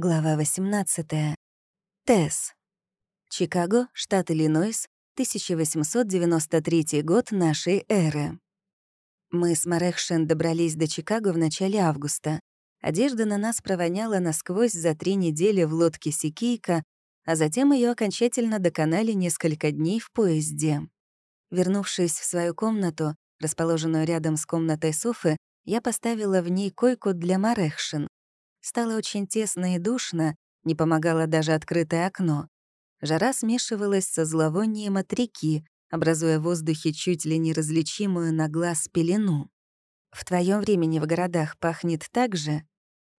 Глава 18. Тесс. Чикаго, штат Иллинойс, 1893 год нашей эры. Мы с Марехшен добрались до Чикаго в начале августа. Одежда на нас провоняла насквозь за три недели в лодке Сикейка, а затем ее окончательно доконали несколько дней в поезде. Вернувшись в свою комнату, расположенную рядом с комнатой Софы, я поставила в ней койку для Марехшин. Стало очень тесно и душно, не помогало даже открытое окно. Жара смешивалась со зловонием от реки, образуя в воздухе чуть ли неразличимую на глаз пелену. В твоем времени в городах пахнет так же?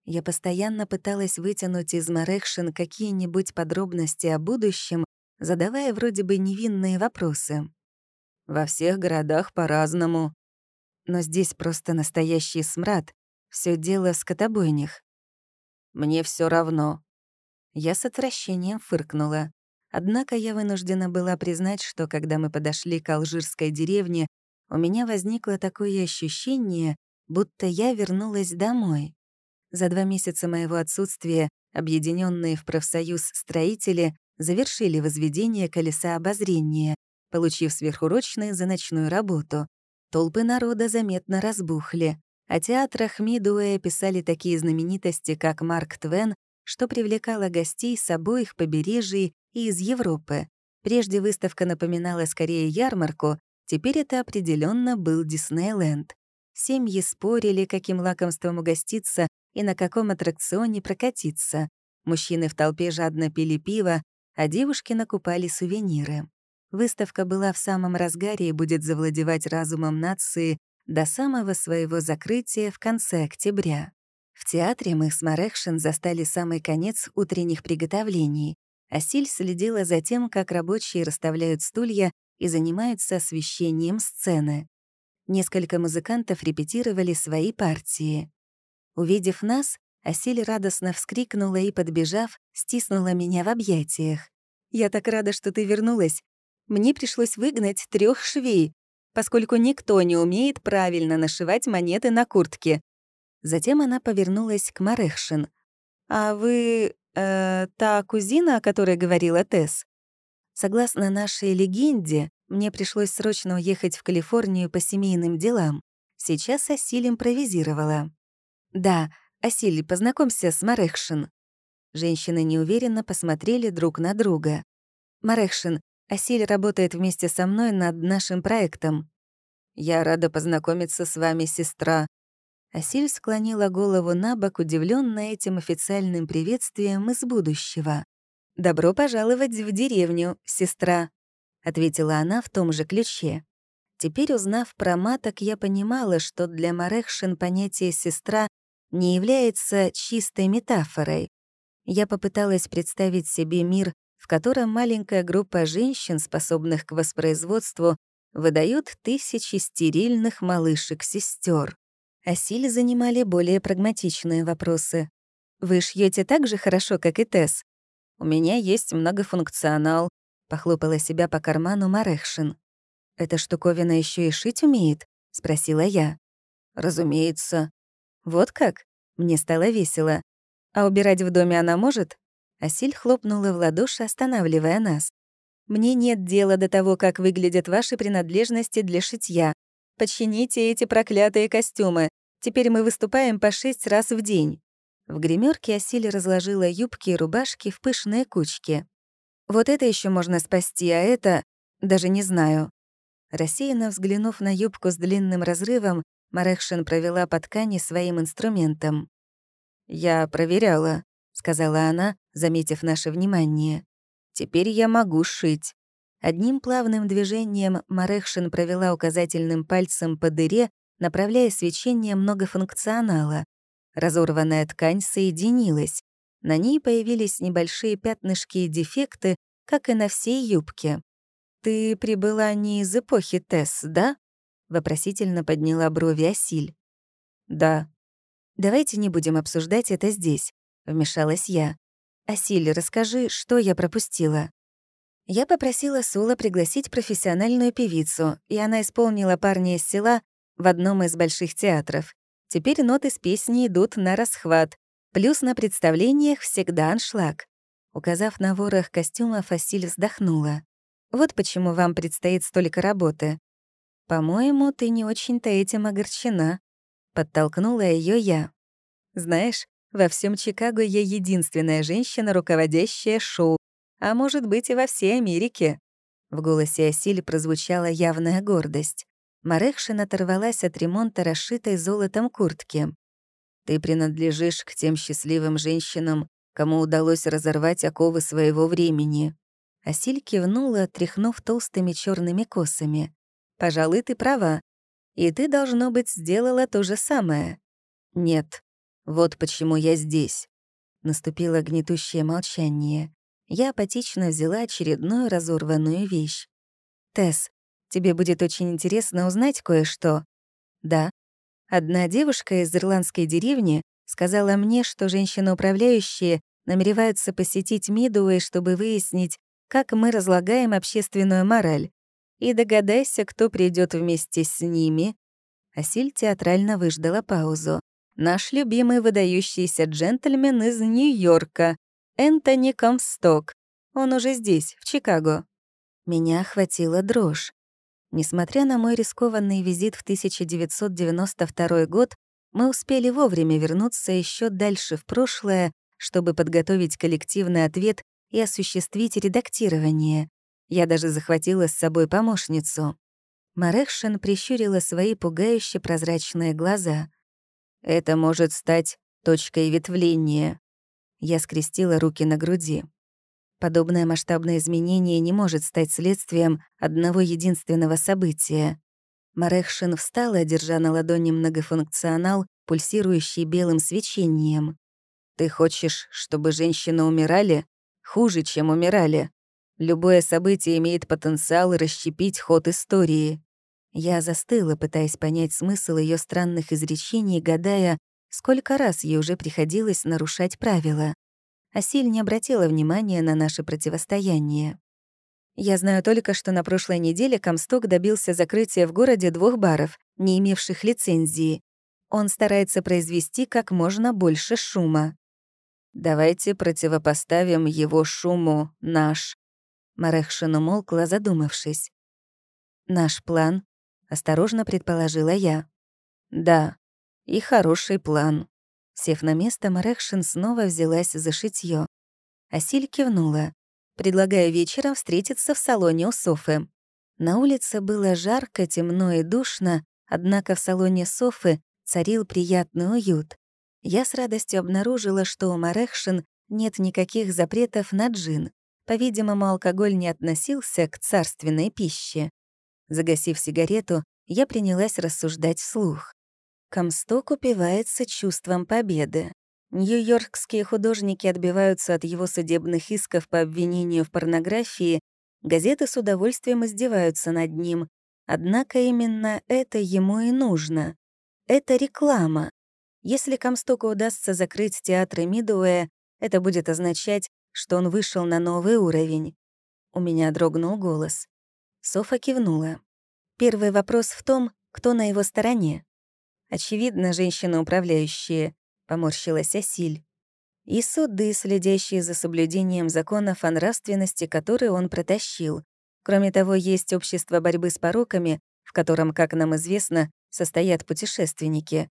Я постоянно пыталась вытянуть из Марекшин какие-нибудь подробности о будущем, задавая вроде бы невинные вопросы. Во всех городах по-разному. Но здесь просто настоящий смрад. Все дело в скотобойнях. Мне все равно». Я с отвращением фыркнула. Однако я вынуждена была признать, что когда мы подошли к алжирской деревне, у меня возникло такое ощущение, будто я вернулась домой. За два месяца моего отсутствия объединенные в профсоюз строители завершили возведение колеса обозрения, получив сверхурочные за ночную работу. Толпы народа заметно разбухли. О театрах Мидуэя писали такие знаменитости, как Марк Твен, что привлекало гостей с обоих побережий и из Европы. Прежде выставка напоминала скорее ярмарку, теперь это определенно был Диснейленд. Семьи спорили, каким лакомством угоститься и на каком аттракционе прокатиться. Мужчины в толпе жадно пили пиво, а девушки накупали сувениры. Выставка была в самом разгаре и будет завладевать разумом нации до самого своего закрытия в конце октября. В театре мы с Марекшин застали самый конец утренних приготовлений. Асиль следила за тем, как рабочие расставляют стулья и занимаются освещением сцены. Несколько музыкантов репетировали свои партии. Увидев нас, Асиль радостно вскрикнула и, подбежав, стиснула меня в объятиях. «Я так рада, что ты вернулась. Мне пришлось выгнать трех швей, поскольку никто не умеет правильно нашивать монеты на куртке. Затем она повернулась к Марехшин. «А вы... Э, та кузина, о которой говорила Тесс?» Согласно нашей легенде, мне пришлось срочно уехать в Калифорнию по семейным делам. Сейчас Асиль импровизировала. «Да, Асиль, познакомься с Марехшин». Женщины неуверенно посмотрели друг на друга. «Марехшин, Асиль работает вместе со мной над нашим проектом. Я рада познакомиться с вами, сестра». Асиль склонила голову на бок, удивленная этим официальным приветствием из будущего. «Добро пожаловать в деревню, сестра», — ответила она в том же ключе. Теперь, узнав про маток, я понимала, что для Марехшин понятие «сестра» не является чистой метафорой. Я попыталась представить себе мир в котором маленькая группа женщин, способных к воспроизводству, выдают тысячи стерильных малышек-сестер. А Силь занимали более прагматичные вопросы. «Вы шьете так же хорошо, как и Тесс?» «У меня есть многофункционал», — похлопала себя по карману Марехшин. «Эта штуковина еще и шить умеет?» — спросила я. «Разумеется». «Вот как?» Мне стало весело. «А убирать в доме она может?» Асиль хлопнула в ладоши, останавливая нас. «Мне нет дела до того, как выглядят ваши принадлежности для шитья. Подчините эти проклятые костюмы. Теперь мы выступаем по шесть раз в день». В гримерке Асиль разложила юбки и рубашки в пышные кучки. «Вот это еще можно спасти, а это... даже не знаю». Рассеянно взглянув на юбку с длинным разрывом, Марехшин провела по ткани своим инструментом. «Я проверяла», — сказала она, заметив наше внимание. «Теперь я могу шить». Одним плавным движением Марехшин провела указательным пальцем по дыре, направляя свечение многофункционала. Разорванная ткань соединилась. На ней появились небольшие пятнышки и дефекты, как и на всей юбке. «Ты прибыла не из эпохи Тесс, да?» — вопросительно подняла брови Асиль. «Да». «Давайте не будем обсуждать это здесь», — вмешалась я. «Асиль, расскажи, что я пропустила?» Я попросила Сула пригласить профессиональную певицу, и она исполнила парня из села в одном из больших театров. Теперь ноты с песни идут на расхват. Плюс на представлениях всегда аншлаг. Указав на ворох костюма, Фасиль вздохнула. «Вот почему вам предстоит столько работы. По-моему, ты не очень-то этим огорчена», — подтолкнула ее я. «Знаешь, во всем Чикаго я единственная женщина, руководящая шоу, а может быть и во всей Америке». В голосе Асиль прозвучала явная гордость. Марехшин оторвалась от ремонта расшитой золотом куртки. «Ты принадлежишь к тем счастливым женщинам, кому удалось разорвать оковы своего времени». Асиль кивнула, тряхнув толстыми черными косами. «Пожалуй, ты права. И ты, должно быть, сделала то же самое». «Нет. Вот почему я здесь». Наступило гнетущее молчание. Я апатично взяла очередную разорванную вещь. «Тесс, тебе будет очень интересно узнать кое-что». «Да». Одна девушка из ирландской деревни сказала мне, что женщины-управляющие намереваются посетить Мидуэй, чтобы выяснить, как мы разлагаем общественную мораль. И догадайся, кто придет вместе с ними. Асиль театрально выждала паузу. Наш любимый выдающийся джентльмен из Нью-Йорка, Энтони Комсток. Он уже здесь, в Чикаго. Меня охватила дрожь. Несмотря на мой рискованный визит в 1992 год, мы успели вовремя вернуться еще дальше в прошлое, чтобы подготовить коллективный ответ и осуществить редактирование. Я даже захватила с собой помощницу. Марехшин прищурила свои пугающе прозрачные глаза. «Это может стать точкой ветвления». Я скрестила руки на груди. Подобное масштабное изменение не может стать следствием одного единственного события. Марехшин встала, держа на ладони многофункционал, пульсирующий белым свечением. «Ты хочешь, чтобы женщины умирали? Хуже, чем умирали. Любое событие имеет потенциал расщепить ход истории». Я застыла, пытаясь понять смысл ее странных изречений, гадая, сколько раз ей уже приходилось нарушать правила. Асиль не обратила внимания на наше противостояние. Я знаю только, что на прошлой неделе Комсток добился закрытия в городе двух баров, не имевших лицензии. Он старается произвести как можно больше шума. Давайте противопоставим его шуму наш. Марехшин умолкла, задумавшись. Наш план, осторожно предположила я. Да, и хороший план. Сев на место, Марехшин снова взялась за шитьё. Асиль кивнула предлагая вечером встретиться в салоне у Софы. На улице было жарко, темно и душно, однако в салоне Софы царил приятный уют. Я с радостью обнаружила, что у Марехшин нет никаких запретов на джин. По-видимому, алкоголь не относился к царственной пище. Загасив сигарету, я принялась рассуждать вслух. Комсток упивается чувством победы. Нью-Йоркские художники отбиваются от его судебных исков по обвинению в порнографии, газеты с удовольствием издеваются над ним. Однако именно это ему и нужно. Это реклама. Если Комстоку удастся закрыть театры Мидуэя, это будет означать, что он вышел на новый уровень. У меня дрогнул голос. Софа кивнула. Первый вопрос в том, кто на его стороне. Очевидно, женщины-управляющие поморщилась Асиль. И суды, следящие за соблюдением законов о нравственности, которые он протащил. Кроме того, есть общество борьбы с пороками, в котором, как нам известно, состоят путешественники.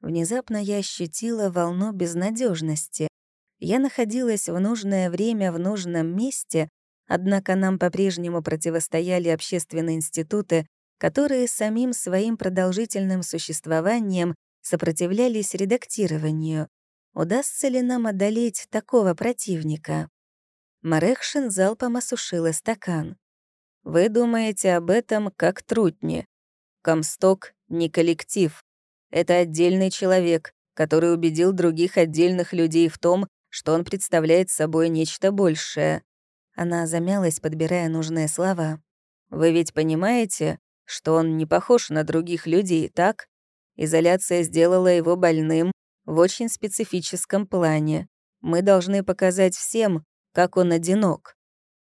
Внезапно я ощутила волну безнадежности. Я находилась в нужное время в нужном месте, однако нам по-прежнему противостояли общественные институты, которые самим своим продолжительным существованием сопротивлялись редактированию. Удастся ли нам одолеть такого противника? Марехшин залпом осушила стакан. «Вы думаете об этом как трутни. Комсток — не коллектив. Это отдельный человек, который убедил других отдельных людей в том, что он представляет собой нечто большее». Она замялась, подбирая нужные слова. «Вы ведь понимаете, что он не похож на других людей, так? Изоляция сделала его больным в очень специфическом плане. Мы должны показать всем, как он одинок.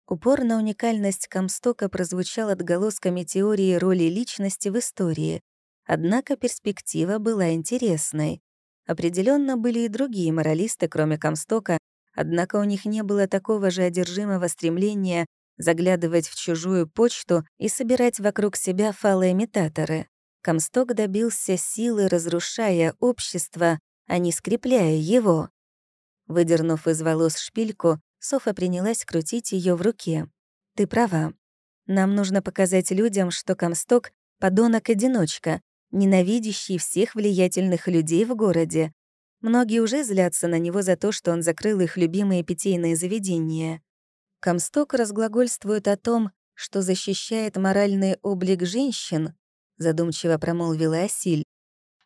Упор на уникальность Комстока прозвучал отголосками теории роли личности в истории. Однако перспектива была интересной. Определенно были и другие моралисты, кроме Комстока, однако у них не было такого же одержимого стремления заглядывать в чужую почту и собирать вокруг себя фалоимитаторы. Комсток добился силы, разрушая общество, а не скрепляя его. Выдернув из волос шпильку, Софа принялась крутить ее в руке. «Ты права. Нам нужно показать людям, что Комсток — подонок-одиночка, ненавидящий всех влиятельных людей в городе. Многие уже злятся на него за то, что он закрыл их любимые питейные заведения. Комсток разглагольствует о том, что защищает моральный облик женщин, задумчиво промолвила Асиль.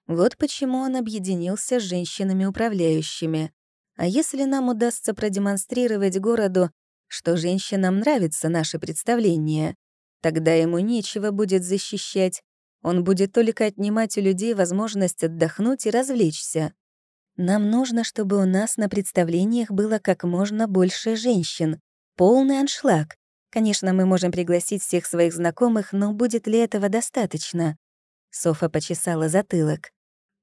Вот почему он объединился с женщинами-управляющими. А если нам удастся продемонстрировать городу, что женщинам нравится наше представление, тогда ему нечего будет защищать, он будет только отнимать у людей возможность отдохнуть и развлечься. Нам нужно, чтобы у нас на представлениях было как можно больше женщин, Полный аншлаг. Конечно, мы можем пригласить всех своих знакомых, но будет ли этого достаточно? Софа почесала затылок.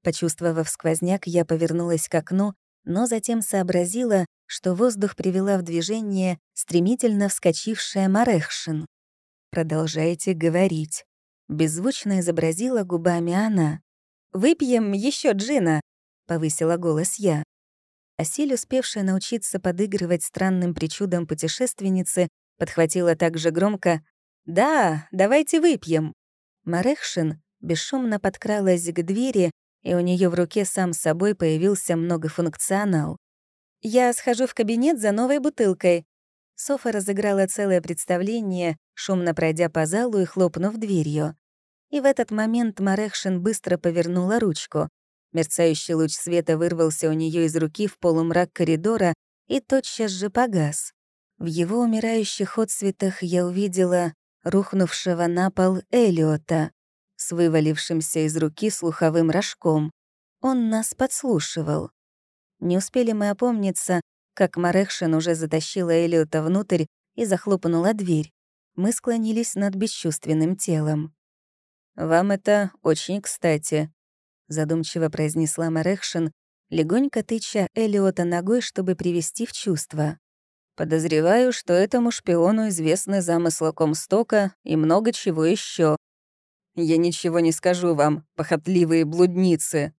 Почувствовав сквозняк, я повернулась к окну, но затем сообразила, что воздух привела в движение стремительно вскочившая Марехшин. «Продолжайте говорить», — беззвучно изобразила губами она. «Выпьем еще джина», — повысила голос я. Асиль, успевшая научиться подыгрывать странным причудам путешественницы, подхватила также громко «Да, давайте выпьем». Марехшин бесшумно подкралась к двери, и у нее в руке сам собой появился многофункционал. «Я схожу в кабинет за новой бутылкой». Софа разыграла целое представление, шумно пройдя по залу и хлопнув дверью. И в этот момент Марехшин быстро повернула ручку. Мерцающий луч света вырвался у нее из руки в полумрак коридора и тотчас же погас. В его умирающих отсветах я увидела рухнувшего на пол Элиота с вывалившимся из руки слуховым рожком. Он нас подслушивал. Не успели мы опомниться, как Марехшин уже затащила Элиота внутрь и захлопнула дверь. Мы склонились над бесчувственным телом. «Вам это очень кстати», задумчиво произнесла Марехшин, легонько тыча Элиота ногой, чтобы привести в чувство. Подозреваю, что этому шпиону известны замыслы Комстока и много чего еще. Я ничего не скажу вам, похотливые блудницы.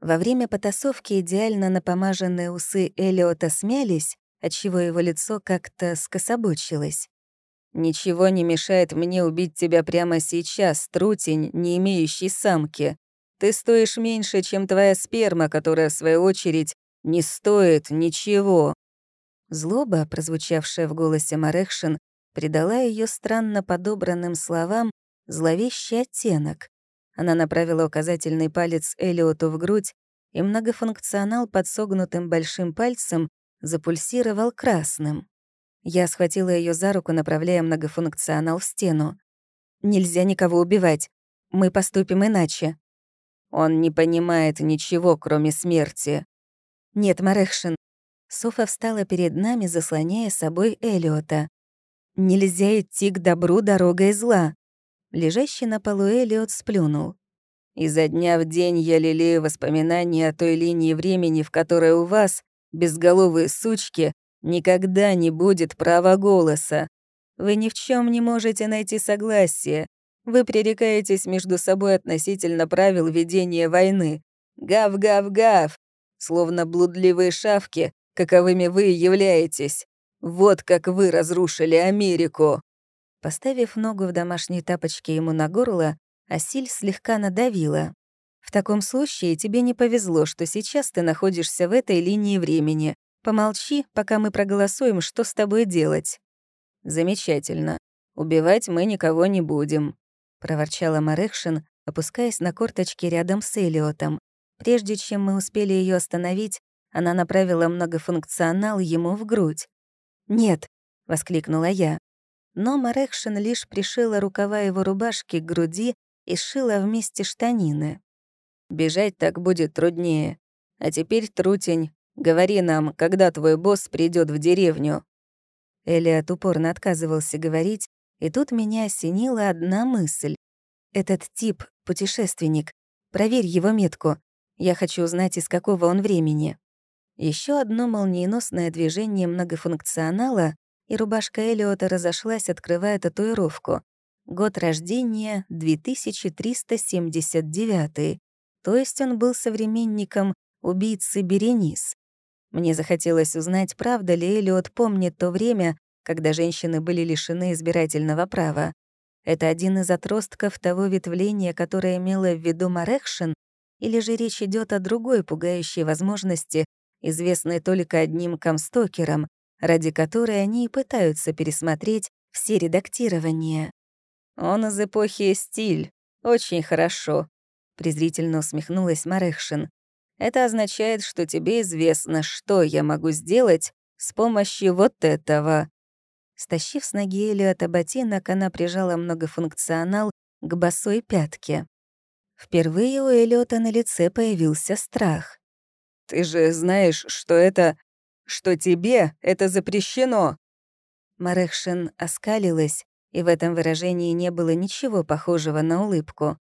Во время потасовки идеально напомаженные усы Элиота смялись, отчего его лицо как-то скособочилось. «Ничего не мешает мне убить тебя прямо сейчас, трутень, не имеющий самки. Ты стоишь меньше, чем твоя сперма, которая, в свою очередь, не стоит ничего». Злоба, прозвучавшая в голосе Марехшин, придала ее странно подобранным словам зловещий оттенок. Она направила указательный палец Элиоту в грудь, и многофункционал под согнутым большим пальцем запульсировал красным. Я схватила ее за руку, направляя многофункционал в стену. «Нельзя никого убивать. Мы поступим иначе». Он не понимает ничего, кроме смерти. Нет, Марехшин. Софа встала перед нами, заслоняя собой Элиота. Нельзя идти к добру дорогой зла. Лежащий на полу Элиот сплюнул. Изо дня в день я лелею воспоминания о той линии времени, в которой у вас, безголовые сучки, никогда не будет права голоса. Вы ни в чем не можете найти согласия, вы пререкаетесь между собой относительно правил ведения войны. Гав-гав-гав! Словно блудливые шавки, каковыми вы являетесь. Вот как вы разрушили Америку!» Поставив ногу в домашней тапочке ему на горло, Асиль слегка надавила. «В таком случае тебе не повезло, что сейчас ты находишься в этой линии времени. Помолчи, пока мы проголосуем, что с тобой делать». «Замечательно. Убивать мы никого не будем проворчала Марехшин, опускаясь на корточки рядом с Элиотом. Прежде чем мы успели ее остановить, она направила многофункционал ему в грудь. «Нет!» — воскликнула я. Но Марехшин лишь пришила рукава его рубашки к груди и сшила вместе штанины. «Бежать так будет труднее. А теперь, Трутень, говори нам, когда твой босс придет в деревню». Элиот упорно отказывался говорить, и тут меня осенила одна мысль. Этот тип — путешественник. Проверь его метку. Я хочу узнать, из какого он времени. Еще одно молниеносное движение многофункционала, и рубашка Элиота разошлась, открывая татуировку. Год рождения — 2379, то есть он был современником убийцы Беренис. Мне захотелось узнать, правда ли Элиот помнит то время, когда женщины были лишены избирательного права. Это один из отростков того ветвления, которое имело в виду Марекшин, или же речь идет о другой пугающей возможности известной только одним комстокерам, ради которой они и пытаются пересмотреть все редактирования. «Он из эпохи «Стиль». Очень хорошо», — презрительно усмехнулась Марехшин. «Это означает, что тебе известно, что я могу сделать с помощью вот этого». Стащив с ноги Элиота ботинок, она прижала многофункционал к босой пятке. Впервые у Элиота на лице появился страх. Ты же знаешь, что это... что тебе это запрещено!» Марехшин оскалилась, и в этом выражении не было ничего похожего на улыбку.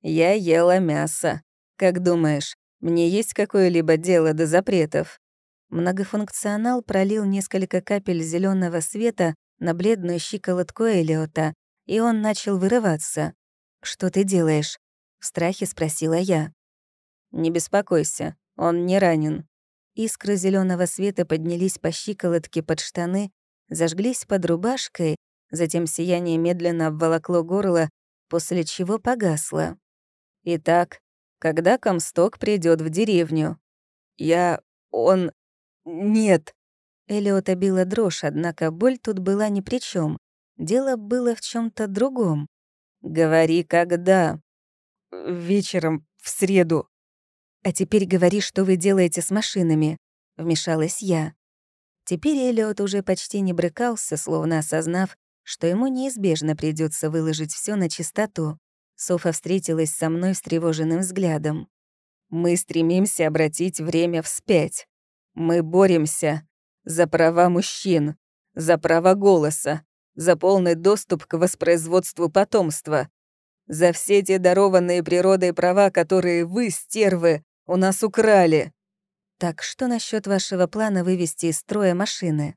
«Я ела мясо. Как думаешь, мне есть какое-либо дело до запретов?» Многофункционал пролил несколько капель зеленого света на бледную щиколотку Элиота, и он начал вырываться. «Что ты делаешь?» — в страхе спросила я. «Не беспокойся, он не ранен. Искры зеленого света поднялись по щиколотке под штаны, зажглись под рубашкой, затем сияние медленно обволокло горло, после чего погасло. Итак, когда Комсток придет в деревню? Я... он... нет. Элиота била дрожь, однако боль тут была ни при чем. Дело было в чем то другом. «Говори, когда?» «Вечером, в среду», «А теперь говори, что вы делаете с машинами», — вмешалась я. Теперь Эллиот уже почти не брыкался, словно осознав, что ему неизбежно придется выложить все на чистоту. Софа встретилась со мной с тревоженным взглядом. «Мы стремимся обратить время вспять. Мы боремся за права мужчин, за право голоса, за полный доступ к воспроизводству потомства, за все те дарованные природой права, которые вы, стервы, у нас украли!» «Так что насчет вашего плана вывести из строя машины?»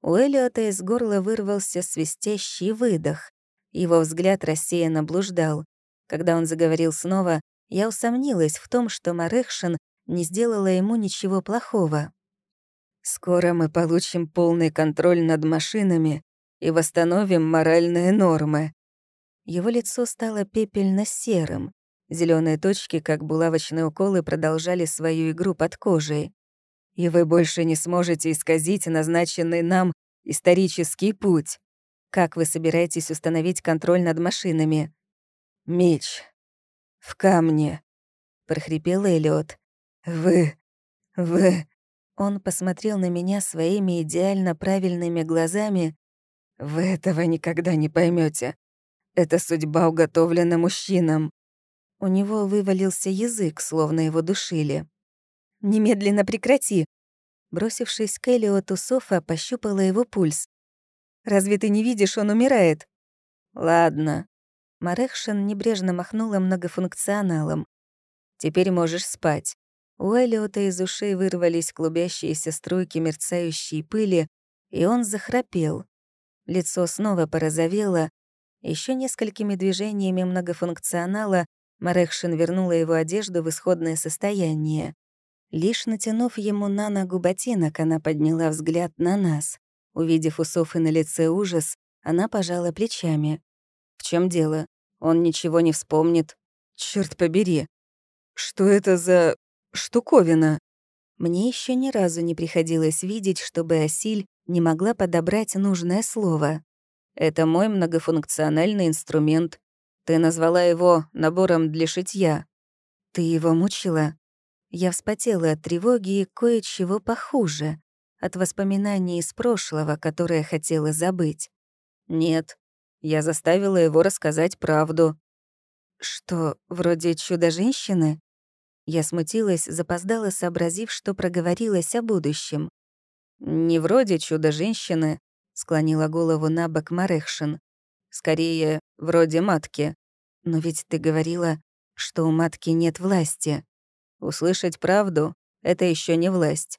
У Эллиота из горла вырвался свистящий выдох. Его взгляд рассеянно блуждал. Когда он заговорил снова, я усомнилась в том, что Марехшин не сделала ему ничего плохого. «Скоро мы получим полный контроль над машинами и восстановим моральные нормы». Его лицо стало пепельно-серым. Зеленые точки, как булавочные уколы, продолжали свою игру под кожей. И вы больше не сможете исказить назначенный нам исторический путь. Как вы собираетесь установить контроль над машинами? Меч. В камне. прохрипел Эллиот. Вы... вы... Он посмотрел на меня своими идеально правильными глазами. «Вы этого никогда не поймете. Это судьба уготовлена мужчинам. У него вывалился язык, словно его душили. «Немедленно прекрати!» Бросившись к Элиоту, Софа пощупала его пульс. «Разве ты не видишь, он умирает?» «Ладно». Марехшин небрежно махнула многофункционалом. «Теперь можешь спать». У Элиота из ушей вырвались клубящиеся струйки мерцающей пыли, и он захрапел. Лицо снова порозовело. Еще несколькими движениями многофункционала Марехшин вернула его одежду в исходное состояние. Лишь натянув ему на ногу ботинок, она подняла взгляд на нас. Увидев у Софы на лице ужас, она пожала плечами. «В чем дело? Он ничего не вспомнит. Черт побери! Что это за штуковина?» Мне еще ни разу не приходилось видеть, чтобы Асиль не могла подобрать нужное слово. «Это мой многофункциональный инструмент. Ты назвала его набором для шитья. Ты его мучила? Я вспотела от тревоги и кое-чего похуже, от воспоминаний из прошлого, которое хотела забыть. Нет, я заставила его рассказать правду. Что, вроде чудо-женщины? Я смутилась, запоздала, сообразив, что проговорилась о будущем. «Не вроде чудо-женщины», — склонила голову на бок Марехшин. «Скорее, вроде матки. Но ведь ты говорила, что у матки нет власти. Услышать правду — это еще не власть.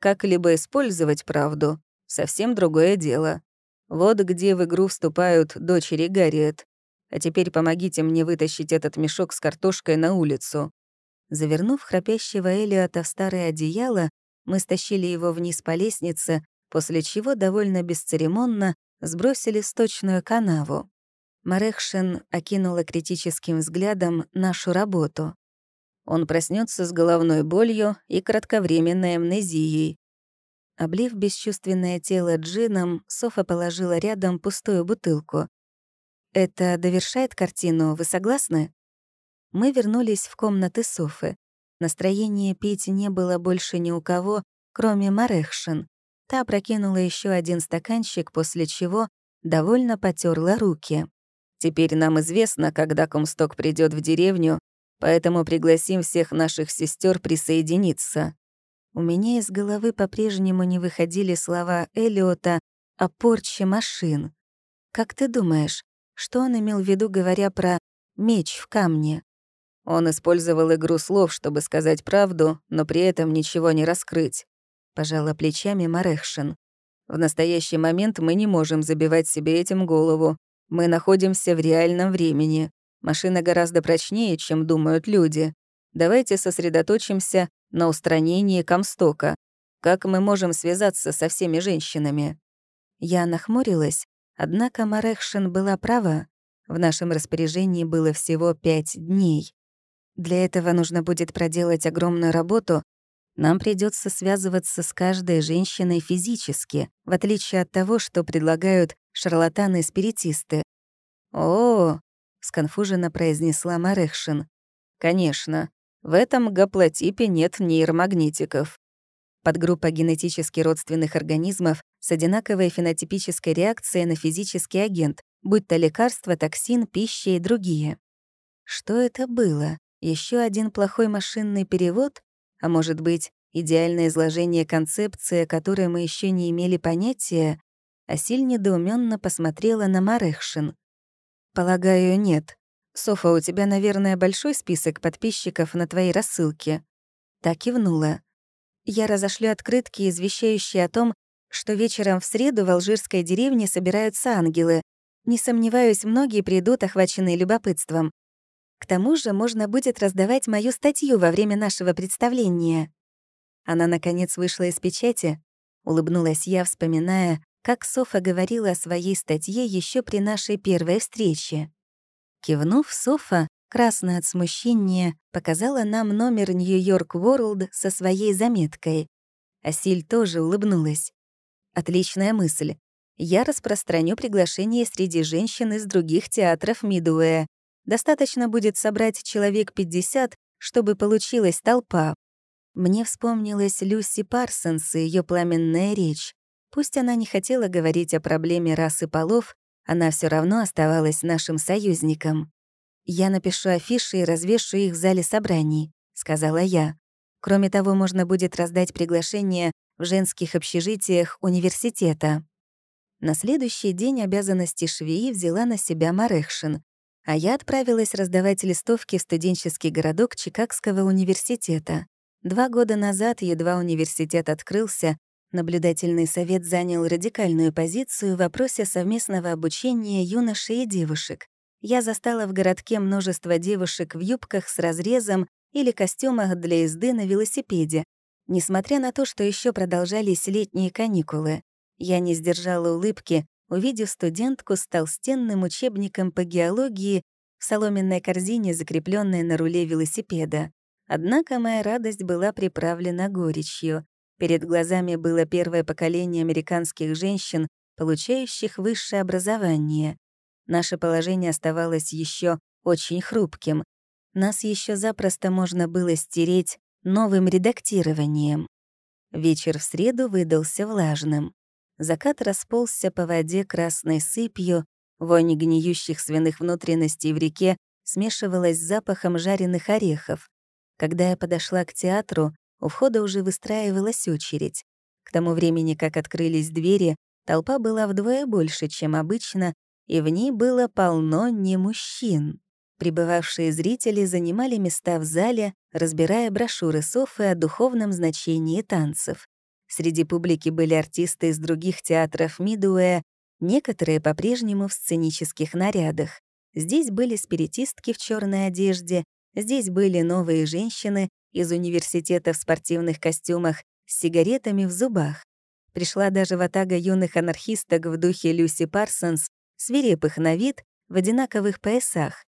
Как-либо использовать правду — совсем другое дело. Вот где в игру вступают дочери Гарриет. А теперь помогите мне вытащить этот мешок с картошкой на улицу». Завернув храпящего Элиота в старое одеяло, мы стащили его вниз по лестнице, после чего довольно бесцеремонно сбросили сточную канаву. Марехшин окинула критическим взглядом нашу работу. Он проснется с головной болью и кратковременной амнезией. Облив бесчувственное тело джином, Софа положила рядом пустую бутылку. «Это довершает картину, вы согласны?» Мы вернулись в комнаты Софы. Настроения пить не было больше ни у кого, кроме Марехшин. Та прокинула еще один стаканчик, после чего довольно потерла руки. «Теперь нам известно, когда Комсток придет в деревню, поэтому пригласим всех наших сестер присоединиться». У меня из головы по-прежнему не выходили слова Элиота о порче машин. Как ты думаешь, что он имел в виду, говоря про «меч в камне»? Он использовал игру слов, чтобы сказать правду, но при этом ничего не раскрыть. Пожала плечами Марехшин. В настоящий момент мы не можем забивать себе этим голову. Мы находимся в реальном времени. Машина гораздо прочнее, чем думают люди. Давайте сосредоточимся на устранении Комстока. Как мы можем связаться со всеми женщинами?» Я нахмурилась, однако Марехшин была права. В нашем распоряжении было всего пять дней. Для этого нужно будет проделать огромную работу. Нам придется связываться с каждой женщиной физически, в отличие от того, что предлагают шарлатаны-спиритисты. «О!» — сконфуженно произнесла Марехшин. «Конечно. В этом гаплотипе нет нейромагнитиков. Подгруппа генетически родственных организмов с одинаковой фенотипической реакцией на физический агент, будь то лекарство, токсин, пища и другие. Что это было? Еще один плохой машинный перевод? А может быть, идеальное изложение концепции, о которой мы еще не имели понятия? Асиль недоуменно посмотрела на Марехшин. «Полагаю, нет. «Софа, у тебя, наверное, большой список подписчиков на твоей рассылке?» Так кивнула. «Я разошлю открытки, извещающие о том, что вечером в среду в алжирской деревне собираются ангелы. Не сомневаюсь, многие придут, охваченные любопытством. К тому же можно будет раздавать мою статью во время нашего представления». Она, наконец, вышла из печати. Улыбнулась я, вспоминая, как Софа говорила о своей статье еще при нашей первой встрече. Кивнув, Софа, красная от смущения, показала нам номер Нью-Йорк Ворлд со своей заметкой. Асиль тоже улыбнулась. Отличная мысль. Я распространю приглашение среди женщин из других театров Мидуэя. Достаточно будет собрать человек 50, чтобы получилась толпа. Мне вспомнилась Люси Парсонс и ее пламенная речь. Пусть она не хотела говорить о проблеме расы полов, она все равно оставалась нашим союзником. «Я напишу афиши и развешу их в зале собраний», — сказала я. «Кроме того, можно будет раздать приглашения в женских общежитиях университета». На следующий день обязанности швеи взяла на себя Марехшин, а я отправилась раздавать листовки в студенческий городок Чикагского университета. Два года назад, едва университет открылся, Наблюдательный совет занял радикальную позицию в вопросе совместного обучения юношей и девушек. Я застала в городке множество девушек в юбках с разрезом или костюмах для езды на велосипеде, несмотря на то, что еще продолжались летние каникулы. Я не сдержала улыбки, увидев студентку с толстенным учебником по геологии в соломенной корзине, закрепленной на руле велосипеда. Однако моя радость была приправлена горечью. Перед глазами было первое поколение американских женщин, получающих высшее образование. Наше положение оставалось еще очень хрупким. Нас еще запросто можно было стереть новым редактированием. Вечер в среду выдался влажным. Закат расползся по воде красной сыпью, вонь гниющих свиных внутренностей в реке смешивалась с запахом жареных орехов. Когда я подошла к театру, у входа уже выстраивалась очередь. К тому времени, как открылись двери, толпа была вдвое больше, чем обычно, и в ней было полно не мужчин. Прибывавшие зрители занимали места в зале, разбирая брошюры Софы о духовном значении танцев. Среди публики были артисты из других театров Мидуэя, некоторые по-прежнему в сценических нарядах. Здесь были спиритистки в черной одежде, здесь были новые женщины из университета в спортивных костюмах с сигаретами в зубах. Пришла даже ватага юных анархисток в духе Люси Парсонс, свирепых на вид, в одинаковых поясах.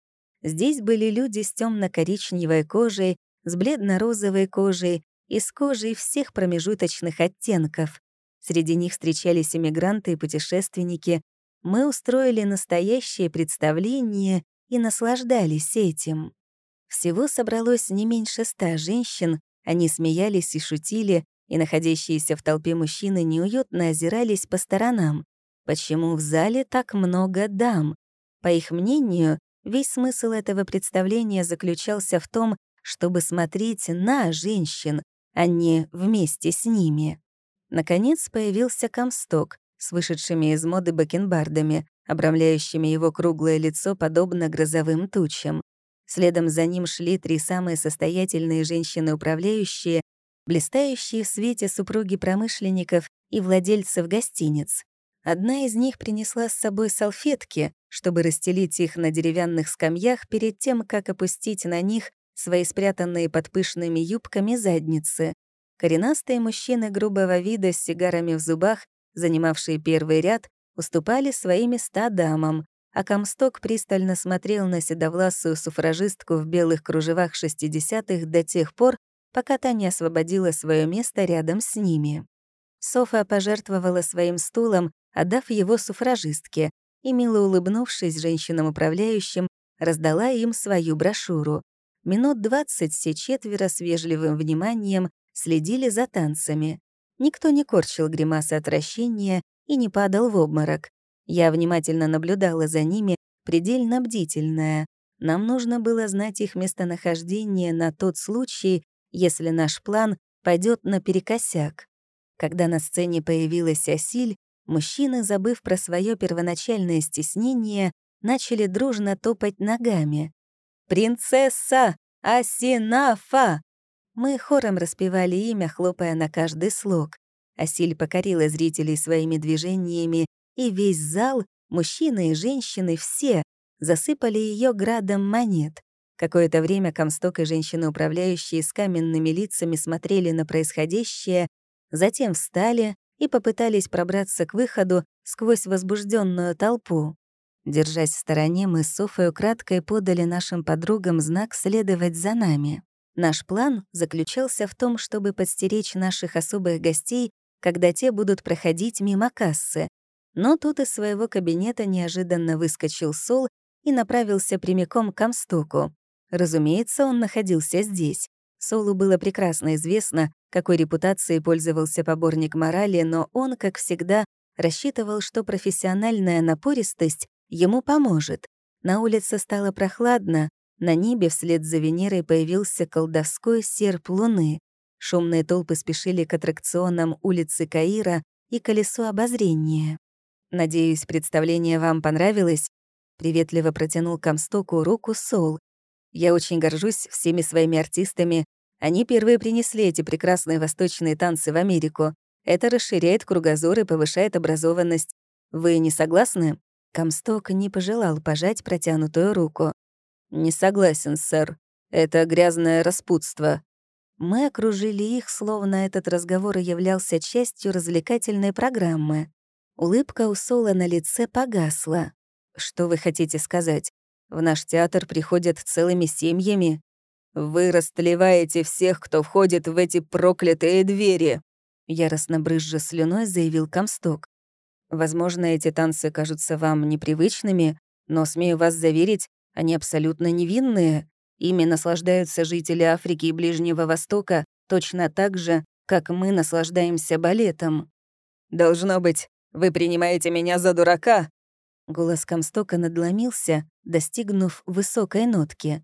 Здесь были люди с темно коричневой кожей, с бледно-розовой кожей и с кожей всех промежуточных оттенков. Среди них встречались иммигранты и путешественники. Мы устроили настоящее представление и наслаждались этим. Всего собралось не меньше ста женщин, они смеялись и шутили, и находящиеся в толпе мужчины неуютно озирались по сторонам. Почему в зале так много дам? По их мнению, весь смысл этого представления заключался в том, чтобы смотреть на женщин, а не вместе с ними. Наконец появился Комсток с вышедшими из моды бакенбардами, обрамляющими его круглое лицо подобно грозовым тучам. Следом за ним шли три самые состоятельные женщины-управляющие, блистающие в свете супруги промышленников и владельцев гостиниц. Одна из них принесла с собой салфетки, чтобы расстелить их на деревянных скамьях перед тем, как опустить на них свои спрятанные под пышными юбками задницы. Коренастые мужчины грубого вида с сигарами в зубах, занимавшие первый ряд, уступали свои места дамам, а Комсток пристально смотрел на седовласую суфражистку в белых кружевах 60-х до тех пор, пока та не освободила свое место рядом с ними. Софа пожертвовала своим стулом, отдав его суфражистке, и, мило улыбнувшись женщинам-управляющим, раздала им свою брошюру. Минут двадцать все четверо с вежливым вниманием следили за танцами. Никто не корчил гримасы отвращения и не падал в обморок. Я внимательно наблюдала за ними, предельно бдительная. Нам нужно было знать их местонахождение на тот случай, если наш план пойдет наперекосяк. Когда на сцене появилась Асиль, мужчины, забыв про свое первоначальное стеснение, начали дружно топать ногами. «Принцесса Асинафа!» Мы хором распевали имя, хлопая на каждый слог. Асиль покорила зрителей своими движениями, и весь зал, мужчины и женщины, все, засыпали ее градом монет. Какое-то время Комсток и женщины-управляющие с каменными лицами смотрели на происходящее, затем встали и попытались пробраться к выходу сквозь возбужденную толпу. Держась в стороне, мы с Софой украдкой подали нашим подругам знак следовать за нами. Наш план заключался в том, чтобы подстеречь наших особых гостей, когда те будут проходить мимо кассы. Но тут из своего кабинета неожиданно выскочил Сол и направился прямиком к Амстоку. Разумеется, он находился здесь. Солу было прекрасно известно, какой репутацией пользовался поборник морали, но он, как всегда, рассчитывал, что профессиональная напористость ему поможет. На улице стало прохладно, на небе вслед за Венерой появился колдовской серп луны. Шумные толпы спешили к аттракционам улицы Каира и колесу обозрения. «Надеюсь, представление вам понравилось?» Приветливо протянул Комстоку руку Сол. «Я очень горжусь всеми своими артистами. Они первые принесли эти прекрасные восточные танцы в Америку. Это расширяет кругозор и повышает образованность. Вы не согласны?» Комсток не пожелал пожать протянутую руку. «Не согласен, сэр. Это грязное распутство». Мы окружили их, словно этот разговор являлся частью развлекательной программы. Улыбка у Сола на лице погасла. «Что вы хотите сказать? В наш театр приходят целыми семьями. Вы растлеваете всех, кто входит в эти проклятые двери!» Яростно брызжа слюной заявил Комсток. Возможно, эти танцы кажутся вам непривычными, но, смею вас заверить, они абсолютно невинные. Ими наслаждаются жители Африки и Ближнего Востока точно так же, как мы наслаждаемся балетом. «Должно быть, вы принимаете меня за дурака?» Голос Комстока надломился, достигнув высокой нотки.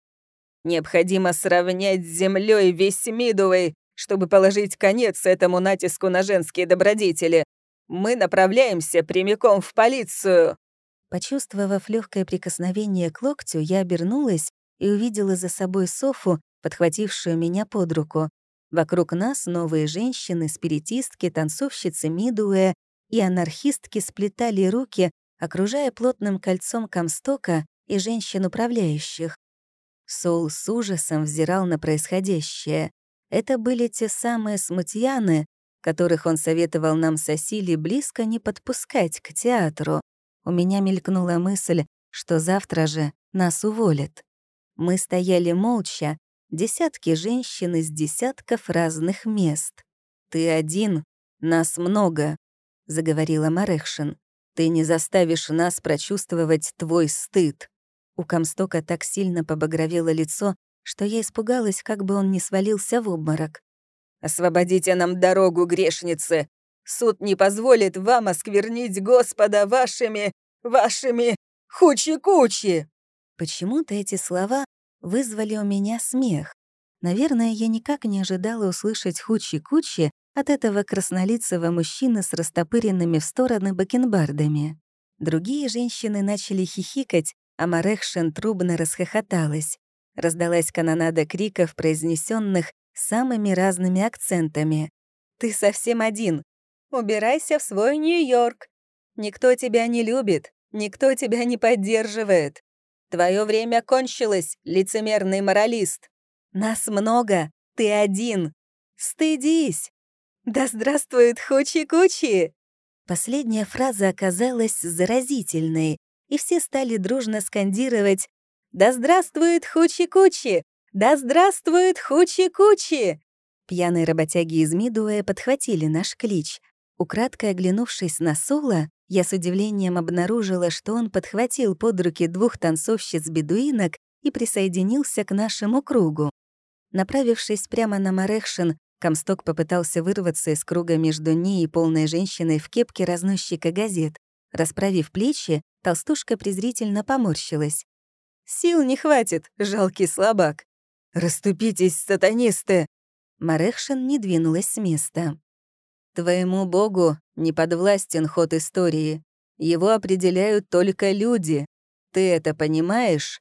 «Необходимо сравнять с землей весь Мидуэй, чтобы положить конец этому натиску на женские добродетели. Мы направляемся прямиком в полицию!» Почувствовав легкое прикосновение к локтю, я обернулась и увидела за собой Софу, подхватившую меня под руку. Вокруг нас новые женщины, спиритистки, танцовщицы Мидуэ и анархистки сплетали руки, окружая плотным кольцом Комстока и женщин-управляющих. Соул с ужасом взирал на происходящее. Это были те самые смутьяны, которых он советовал нам с Асили близко не подпускать к театру. У меня мелькнула мысль, что завтра же нас уволят. Мы стояли молча, десятки женщин из десятков разных мест. «Ты один, нас много», — заговорила Марехшин. «Ты не заставишь нас прочувствовать твой стыд». У Комстока так сильно побагровело лицо, что я испугалась, как бы он не свалился в обморок. «Освободите нам дорогу, грешницы! Суд не позволит вам осквернить Господа вашими, вашими хучи-кучи!» Почему-то эти слова вызвали у меня смех. Наверное, я никак не ожидала услышать хучи-кучи от этого краснолицего мужчины с растопыренными в стороны бакенбардами. Другие женщины начали хихикать, а Марехшен трубно расхохоталась. Раздалась канонада криков, произнесенных самыми разными акцентами. «Ты совсем один! Убирайся в свой Нью-Йорк! Никто тебя не любит, никто тебя не поддерживает! Твое время кончилось, лицемерный моралист! Нас много, ты один! Стыдись! Да здравствует Хучи-Кучи!» Последняя фраза оказалась заразительной, и все стали дружно скандировать «Да здравствует Хучи-Кучи! Да здравствует Хучи-Кучи!» Пьяные работяги из Мидуэ подхватили наш клич. Украдкой оглянувшись на Соло, я с удивлением обнаружила, что он подхватил под руки двух танцовщиц-бедуинок и присоединился к нашему кругу. Направившись прямо на Марехшин, Комсток попытался вырваться из круга между ней и полной женщиной в кепке разносчика газет. Расправив плечи, толстушка презрительно поморщилась. «Сил не хватит, жалкий слабак!» «Раступитесь, сатанисты!» Марехшин не двинулась с места. «Твоему богу не подвластен ход истории. Его определяют только люди. Ты это понимаешь?»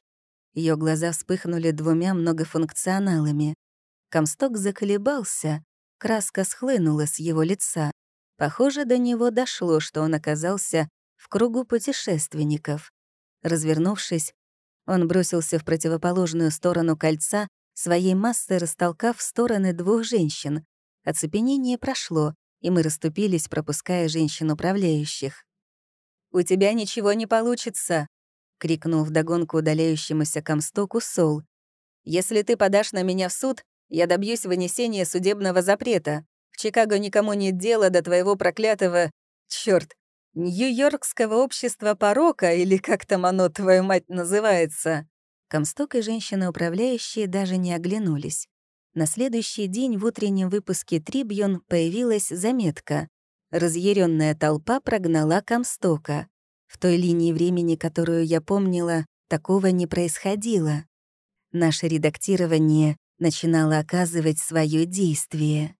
Ее глаза вспыхнули двумя многофункционалами. Комсток заколебался, краска схлынула с его лица. Похоже, до него дошло, что он оказался в кругу путешественников. Развернувшись, он бросился в противоположную сторону кольца, своей массой растолкав в стороны двух женщин. Оцепенение прошло, и мы расступились, пропуская женщин-управляющих. «У тебя ничего не получится!» — крикнул вдогонку удаляющемуся комстоку Сол. «Если ты подашь на меня в суд, я добьюсь вынесения судебного запрета. В Чикаго никому нет дела до твоего проклятого... Чёрт, Нью-Йоркского общества порока, или как там оно, твою мать, называется. Комсток и женщины-управляющие даже не оглянулись. На следующий день в утреннем выпуске «Трибьюн» появилась заметка. Разъяренная толпа прогнала Комстока. В той линии времени, которую я помнила, такого не происходило. Наше редактирование начинало оказывать свое действие.